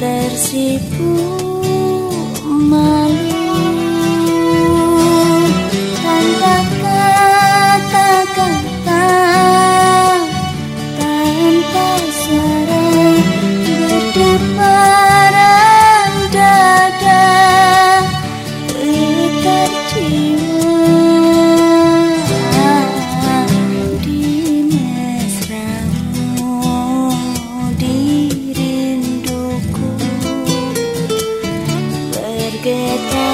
tersipu mata good.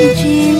一句。